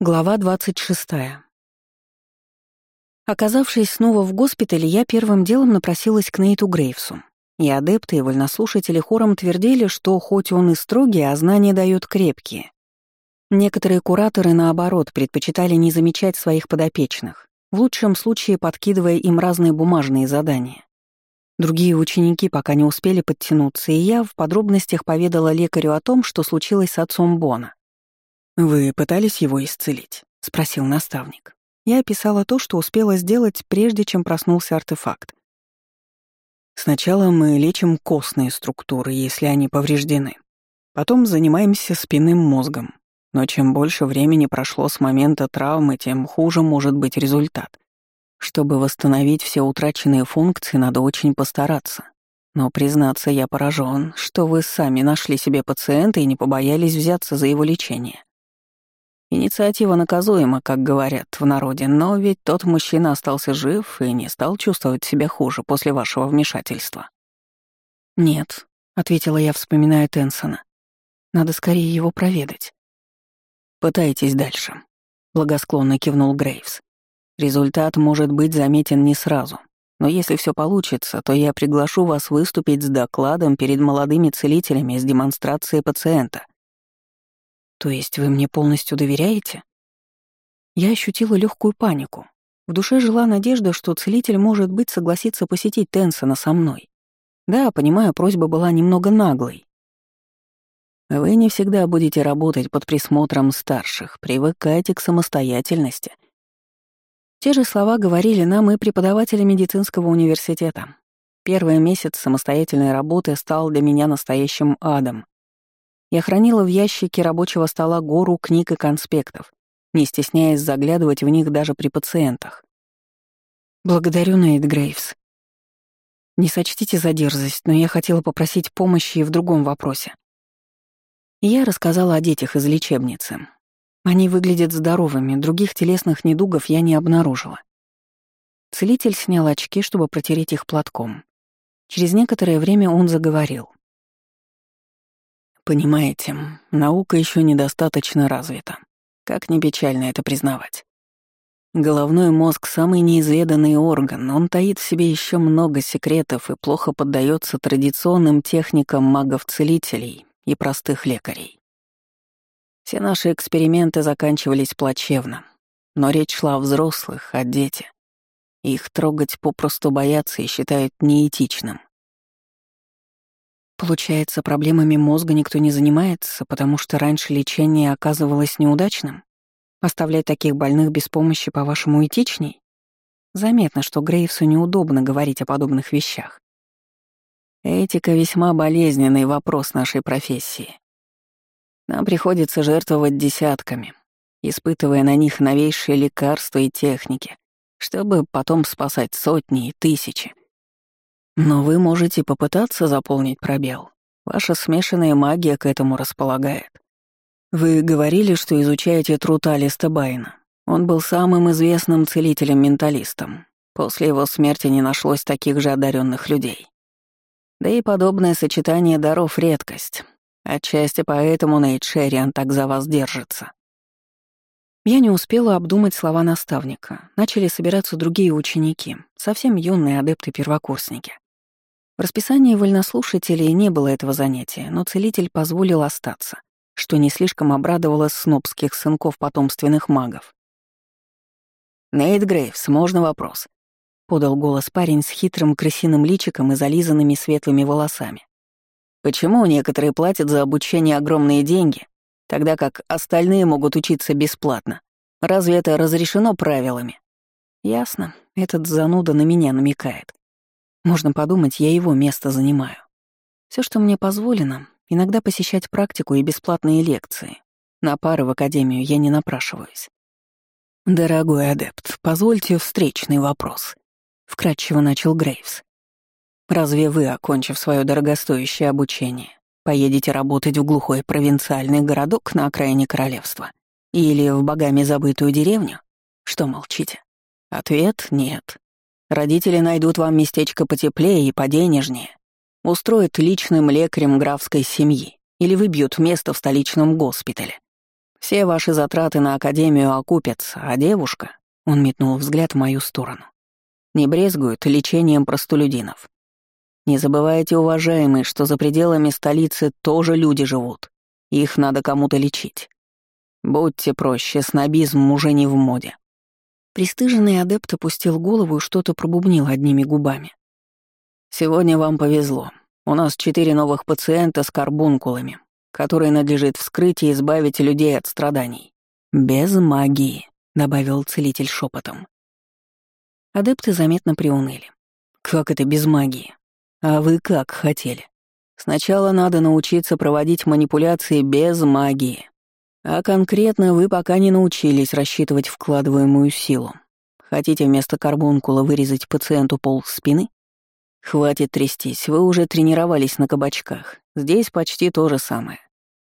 Глава 26. Оказавшись снова в госпитале, я первым делом напросилась к Нейту Грейвсу. И адепты и вольнослушатели хором твердили, что хоть он и строгий, а знания дают крепкие. Некоторые кураторы, наоборот, предпочитали не замечать своих подопечных, в лучшем случае подкидывая им разные бумажные задания. Другие ученики пока не успели подтянуться, и я в подробностях поведала лекарю о том, что случилось с отцом Бона. «Вы пытались его исцелить?» — спросил наставник. Я описала то, что успела сделать, прежде чем проснулся артефакт. Сначала мы лечим костные структуры, если они повреждены. Потом занимаемся спинным мозгом. Но чем больше времени прошло с момента травмы, тем хуже может быть результат. Чтобы восстановить все утраченные функции, надо очень постараться. Но, признаться, я поражен, что вы сами нашли себе пациента и не побоялись взяться за его лечение. Инициатива наказуема, как говорят в народе, но ведь тот мужчина остался жив и не стал чувствовать себя хуже после вашего вмешательства. «Нет», — ответила я, вспоминая Тенсона. «Надо скорее его проведать». «Пытайтесь дальше», — благосклонно кивнул Грейвс. «Результат может быть заметен не сразу, но если все получится, то я приглашу вас выступить с докладом перед молодыми целителями с демонстрацией пациента. То есть вы мне полностью доверяете? Я ощутила легкую панику. В душе жила надежда, что целитель, может быть, согласится посетить Тенсона со мной. Да, понимаю, просьба была немного наглой. Вы не всегда будете работать под присмотром старших, привыкайте к самостоятельности. Те же слова говорили нам и преподаватели медицинского университета. Первый месяц самостоятельной работы стал для меня настоящим адом. Я хранила в ящике рабочего стола гору книг и конспектов, не стесняясь заглядывать в них даже при пациентах. «Благодарю, Нейт Грейвс. Не сочтите за дерзость, но я хотела попросить помощи и в другом вопросе. Я рассказала о детях из лечебницы. Они выглядят здоровыми, других телесных недугов я не обнаружила. Целитель снял очки, чтобы протереть их платком. Через некоторое время он заговорил. Понимаете, наука еще недостаточно развита. Как ни печально это признавать. Головной мозг — самый неизведанный орган, он таит в себе еще много секретов и плохо поддается традиционным техникам магов-целителей и простых лекарей. Все наши эксперименты заканчивались плачевно, но речь шла о взрослых, о дети. Их трогать попросту боятся и считают неэтичным. Получается, проблемами мозга никто не занимается, потому что раньше лечение оказывалось неудачным? Оставлять таких больных без помощи, по-вашему, этичней? Заметно, что Грейвсу неудобно говорить о подобных вещах. Этика — весьма болезненный вопрос нашей профессии. Нам приходится жертвовать десятками, испытывая на них новейшие лекарства и техники, чтобы потом спасать сотни и тысячи — но вы можете попытаться заполнить пробел. Ваша смешанная магия к этому располагает. Вы говорили, что изучаете труд Алиста Байна. Он был самым известным целителем-менталистом. После его смерти не нашлось таких же одаренных людей. Да и подобное сочетание даров — редкость. Отчасти поэтому Нейт Шерриан так за вас держится. Я не успела обдумать слова наставника. Начали собираться другие ученики, совсем юные адепты-первокурсники. В расписании вольнослушателей не было этого занятия, но целитель позволил остаться, что не слишком обрадовало снобских сынков потомственных магов. «Нейт Грейвс, можно вопрос?» — подал голос парень с хитрым крысиным личиком и зализанными светлыми волосами. «Почему некоторые платят за обучение огромные деньги, тогда как остальные могут учиться бесплатно? Разве это разрешено правилами?» «Ясно, этот зануда на меня намекает. Можно подумать, я его место занимаю. Все, что мне позволено, иногда посещать практику и бесплатные лекции. На пары в академию я не напрашиваюсь. «Дорогой адепт, позвольте встречный вопрос», — вкратчиво начал Грейвс. «Разве вы, окончив свое дорогостоящее обучение, поедете работать в глухой провинциальный городок на окраине королевства? Или в богами забытую деревню? Что молчите? Ответ — нет. Родители найдут вам местечко потеплее и поденежнее, устроят личным лекарем графской семьи или выбьют место в столичном госпитале. Все ваши затраты на Академию окупятся, а девушка...» Он метнул взгляд в мою сторону. «Не брезгует лечением простолюдинов. Не забывайте, уважаемые, что за пределами столицы тоже люди живут. Их надо кому-то лечить. Будьте проще, снобизм уже не в моде». Престыженный адепт опустил голову и что-то пробубнил одними губами. «Сегодня вам повезло. У нас четыре новых пациента с карбункулами, которые надлежит вскрыть и избавить людей от страданий. Без магии», — добавил целитель шепотом. Адепты заметно приуныли. «Как это без магии? А вы как хотели? Сначала надо научиться проводить манипуляции без магии. А конкретно вы пока не научились рассчитывать вкладываемую силу. Хотите вместо карбункула вырезать пациенту пол спины? Хватит трястись, вы уже тренировались на кабачках. Здесь почти то же самое.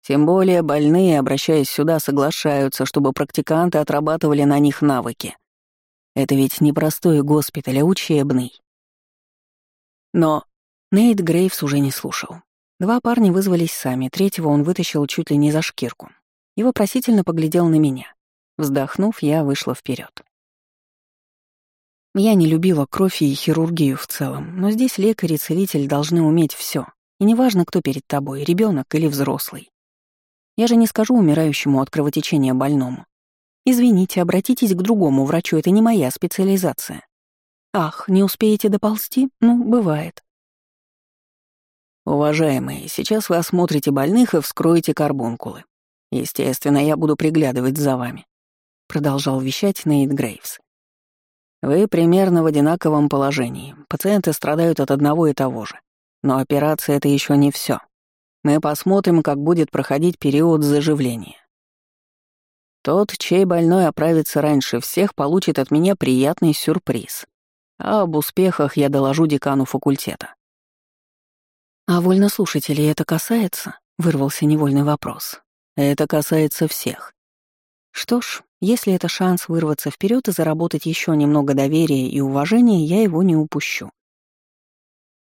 Тем более больные, обращаясь сюда, соглашаются, чтобы практиканты отрабатывали на них навыки. Это ведь не простой госпиталь, а учебный. Но Нейт Грейвс уже не слушал. Два парня вызвались сами, третьего он вытащил чуть ли не за шкирку. И вопросительно поглядел на меня. Вздохнув, я вышла вперед. Я не любила кровь и хирургию в целом, но здесь лекарь и целитель должны уметь все. И неважно, кто перед тобой, ребенок или взрослый. Я же не скажу умирающему от кровотечения больному. Извините, обратитесь к другому врачу, это не моя специализация. Ах, не успеете доползти? Ну, бывает. Уважаемые, сейчас вы осмотрите больных и вскроете карбункулы. Естественно, я буду приглядывать за вами, продолжал вещать Нейт Грейвс. Вы примерно в одинаковом положении. Пациенты страдают от одного и того же. Но операция — это еще не все. Мы посмотрим, как будет проходить период заживления. Тот, чей больной оправится раньше всех, получит от меня приятный сюрприз. А об успехах я доложу декану факультета. «А вольнослушателей это касается?» — вырвался невольный вопрос. «Это касается всех. Что ж, если это шанс вырваться вперед и заработать еще немного доверия и уважения, я его не упущу.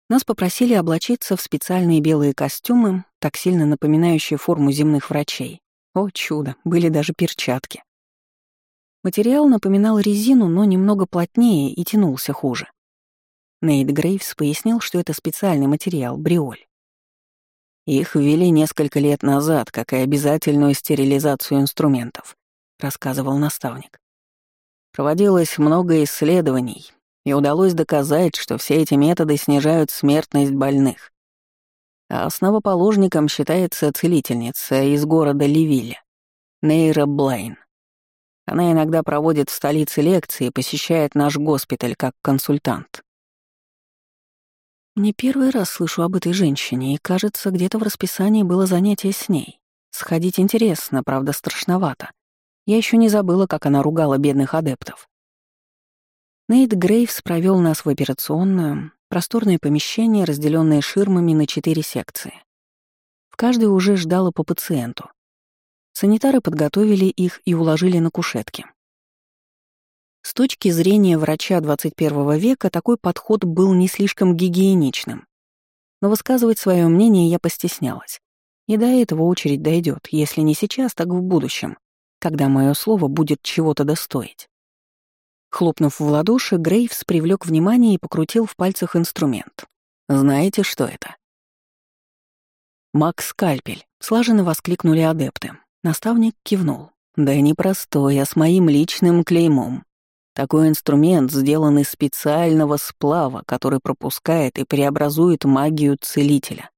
Нас попросили облачиться в специальные белые костюмы, так сильно напоминающие форму земных врачей. О, чудо, были даже перчатки. Материал напоминал резину, но немного плотнее и тянулся хуже. Нейт Грейвс пояснил, что это специальный материал, бриоль. Их ввели несколько лет назад, как и обязательную стерилизацию инструментов. — рассказывал наставник. Проводилось много исследований, и удалось доказать, что все эти методы снижают смертность больных. А основоположником считается целительница из города Ливиля, Нейра Блайн. Она иногда проводит в столице лекции и посещает наш госпиталь как консультант. Не первый раз слышу об этой женщине, и, кажется, где-то в расписании было занятие с ней. Сходить интересно, правда, страшновато. Я еще не забыла, как она ругала бедных адептов. Нейт Грейвс провел нас в операционную, просторное помещение, разделенное ширмами на четыре секции. В каждой уже ждало по пациенту. Санитары подготовили их и уложили на кушетки. С точки зрения врача 21 века такой подход был не слишком гигиеничным. Но высказывать свое мнение я постеснялась. И до этого очередь дойдет, если не сейчас, так в будущем когда мое слово будет чего-то достоить. Хлопнув в ладоши, Грейвс привлек внимание и покрутил в пальцах инструмент. «Знаете, что это?» «Макс Скальпель», — слаженно воскликнули адепты. Наставник кивнул. «Да не простой, а с моим личным клеймом. Такой инструмент сделан из специального сплава, который пропускает и преобразует магию целителя.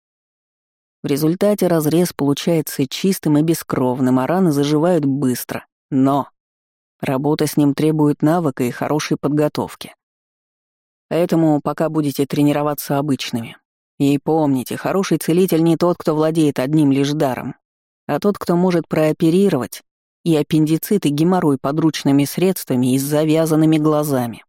В результате разрез получается чистым и бескровным, а раны заживают быстро. Но работа с ним требует навыка и хорошей подготовки. Поэтому пока будете тренироваться обычными. И помните, хороший целитель не тот, кто владеет одним лишь даром, а тот, кто может прооперировать и аппендицит, и геморрой подручными средствами и с завязанными глазами.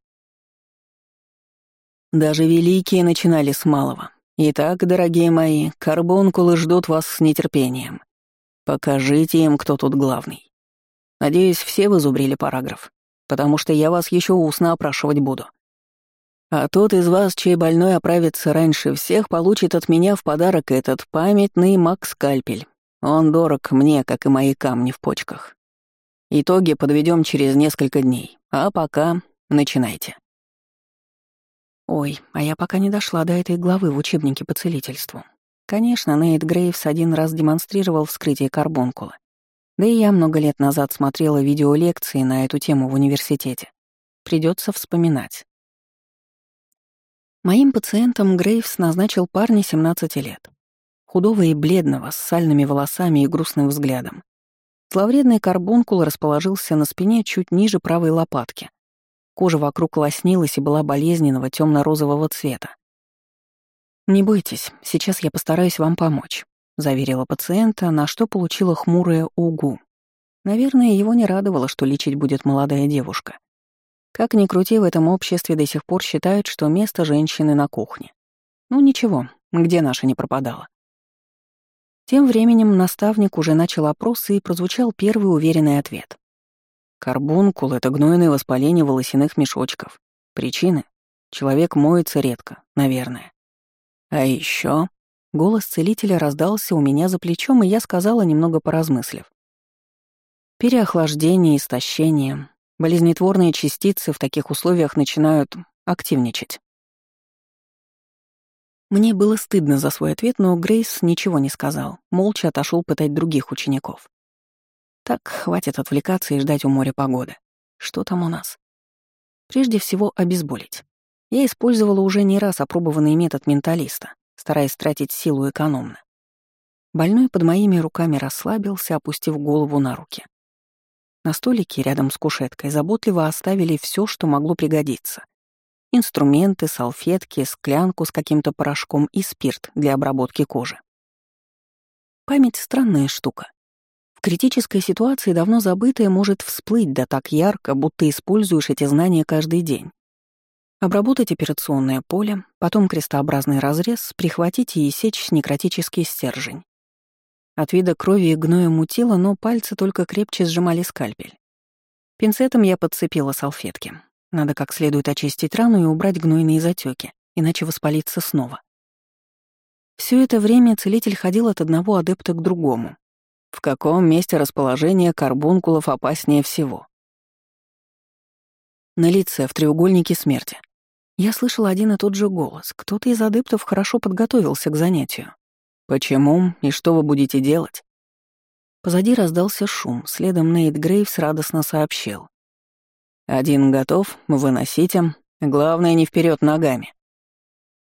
Даже великие начинали с малого, Итак, дорогие мои, карбонкулы ждут вас с нетерпением. Покажите им, кто тут главный. Надеюсь, все вы зубрили параграф, потому что я вас еще устно опрашивать буду. А тот из вас, чей больной оправится раньше всех, получит от меня в подарок этот памятный Макс Кальпель. Он дорог мне, как и мои камни в почках. Итоги подведем через несколько дней. А пока начинайте. Ой, а я пока не дошла до этой главы в учебнике по целительству. Конечно, Нейт Грейвс один раз демонстрировал вскрытие карбонкула. Да и я много лет назад смотрела видеолекции на эту тему в университете. Придется вспоминать. Моим пациентом Грейвс назначил парня 17 лет. Худого и бледного, с сальными волосами и грустным взглядом. Зловредный карбункул расположился на спине чуть ниже правой лопатки. Кожа вокруг лоснилась и была болезненного темно розового цвета. «Не бойтесь, сейчас я постараюсь вам помочь», — заверила пациента, на что получила хмурое угу. Наверное, его не радовало, что лечить будет молодая девушка. Как ни крути, в этом обществе до сих пор считают, что место женщины на кухне. Ну ничего, где наша не пропадала. Тем временем наставник уже начал опрос и прозвучал первый уверенный ответ. Карбункул — это гнойное воспаление волосяных мешочков. Причины? Человек моется редко, наверное. А еще голос целителя раздался у меня за плечом, и я сказала, немного поразмыслив. Переохлаждение, истощение, Болезнетворные частицы в таких условиях начинают активничать. Мне было стыдно за свой ответ, но Грейс ничего не сказал, молча отошел пытать других учеников. Так, хватит отвлекаться и ждать у моря погоды. Что там у нас? Прежде всего, обезболить. Я использовала уже не раз опробованный метод менталиста, стараясь тратить силу экономно. Больной под моими руками расслабился, опустив голову на руки. На столике рядом с кушеткой заботливо оставили все, что могло пригодиться. Инструменты, салфетки, склянку с каким-то порошком и спирт для обработки кожи. Память — странная штука. В критической ситуации давно забытое может всплыть да так ярко, будто используешь эти знания каждый день. Обработать операционное поле, потом крестообразный разрез, прихватить и сечь некротический стержень. От вида крови и гноя мутило, но пальцы только крепче сжимали скальпель. Пинцетом я подцепила салфетки. Надо как следует очистить рану и убрать гнойные затеки, иначе воспалиться снова. Все это время целитель ходил от одного адепта к другому. В каком месте расположения карбункулов опаснее всего? На лице, в треугольнике смерти. Я слышал один и тот же голос. Кто-то из адептов хорошо подготовился к занятию. «Почему и что вы будете делать?» Позади раздался шум, следом Нейт Грейвс радостно сообщил. «Один готов, выносите. Главное, не вперед ногами».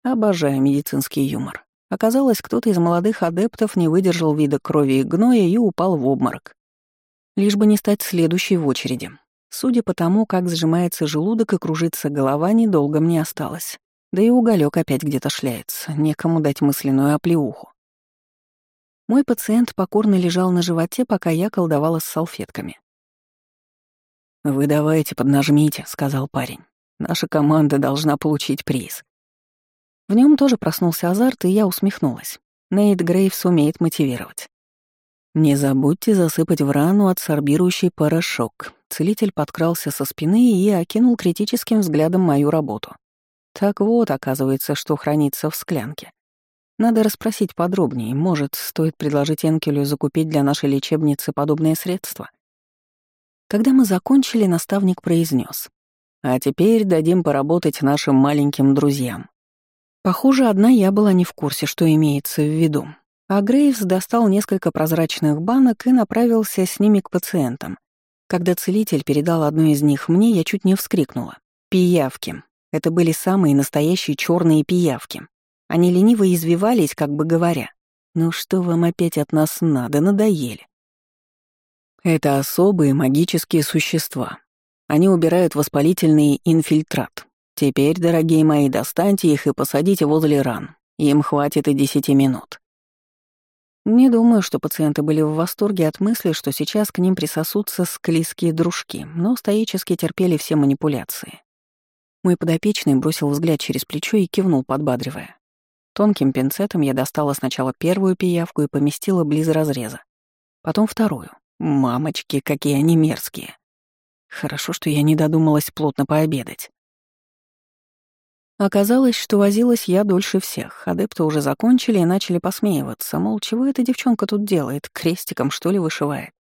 Обожаю медицинский юмор. Оказалось, кто-то из молодых адептов не выдержал вида крови и гноя и упал в обморок. Лишь бы не стать следующей в очереди. Судя по тому, как сжимается желудок и кружится голова, недолго мне осталось. Да и уголек опять где-то шляется, некому дать мысленную оплеуху. Мой пациент покорно лежал на животе, пока я колдовала с салфетками. «Вы давайте, поднажмите», — сказал парень. «Наша команда должна получить приз». В нем тоже проснулся азарт, и я усмехнулась. Нейт Грейвс умеет мотивировать. «Не забудьте засыпать в рану адсорбирующий порошок». Целитель подкрался со спины и окинул критическим взглядом мою работу. Так вот, оказывается, что хранится в склянке. Надо расспросить подробнее. Может, стоит предложить Энкелю закупить для нашей лечебницы подобные средства? Когда мы закончили, наставник произнес: «А теперь дадим поработать нашим маленьким друзьям». Похоже, одна я была не в курсе, что имеется в виду. А Грейвс достал несколько прозрачных банок и направился с ними к пациентам. Когда целитель передал одну из них мне, я чуть не вскрикнула. Пиявки. Это были самые настоящие черные пиявки. Они лениво извивались, как бы говоря, «Ну что вам опять от нас надо, надоели?» Это особые магические существа. Они убирают воспалительный инфильтрат. Теперь, дорогие мои, достаньте их и посадите возле ран. Им хватит и десяти минут. Не думаю, что пациенты были в восторге от мысли, что сейчас к ним присосутся склизкие дружки, но стоически терпели все манипуляции. Мой подопечный бросил взгляд через плечо и кивнул, подбадривая. Тонким пинцетом я достала сначала первую пиявку и поместила близ разреза. Потом вторую. Мамочки, какие они мерзкие. Хорошо, что я не додумалась плотно пообедать. Оказалось, что возилась я дольше всех. Адепты уже закончили и начали посмеиваться, мол, чего эта девчонка тут делает, крестиком, что ли, вышивает.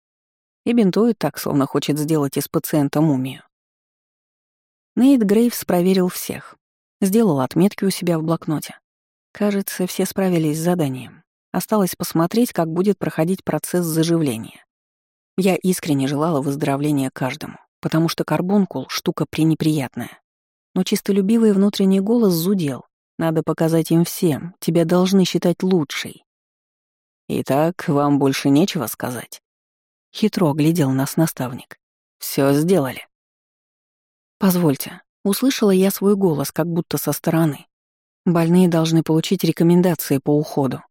И бинтует так, словно хочет сделать из пациента мумию. Нейт Грейвс проверил всех. Сделал отметки у себя в блокноте. Кажется, все справились с заданием. Осталось посмотреть, как будет проходить процесс заживления. Я искренне желала выздоровления каждому, потому что карбонкул — штука пренеприятная. Но чистолюбивый внутренний голос зудел. Надо показать им всем, тебя должны считать лучшей. «Итак, вам больше нечего сказать?» Хитро глядел нас наставник. Все сделали». «Позвольте», — услышала я свой голос, как будто со стороны. Больные должны получить рекомендации по уходу.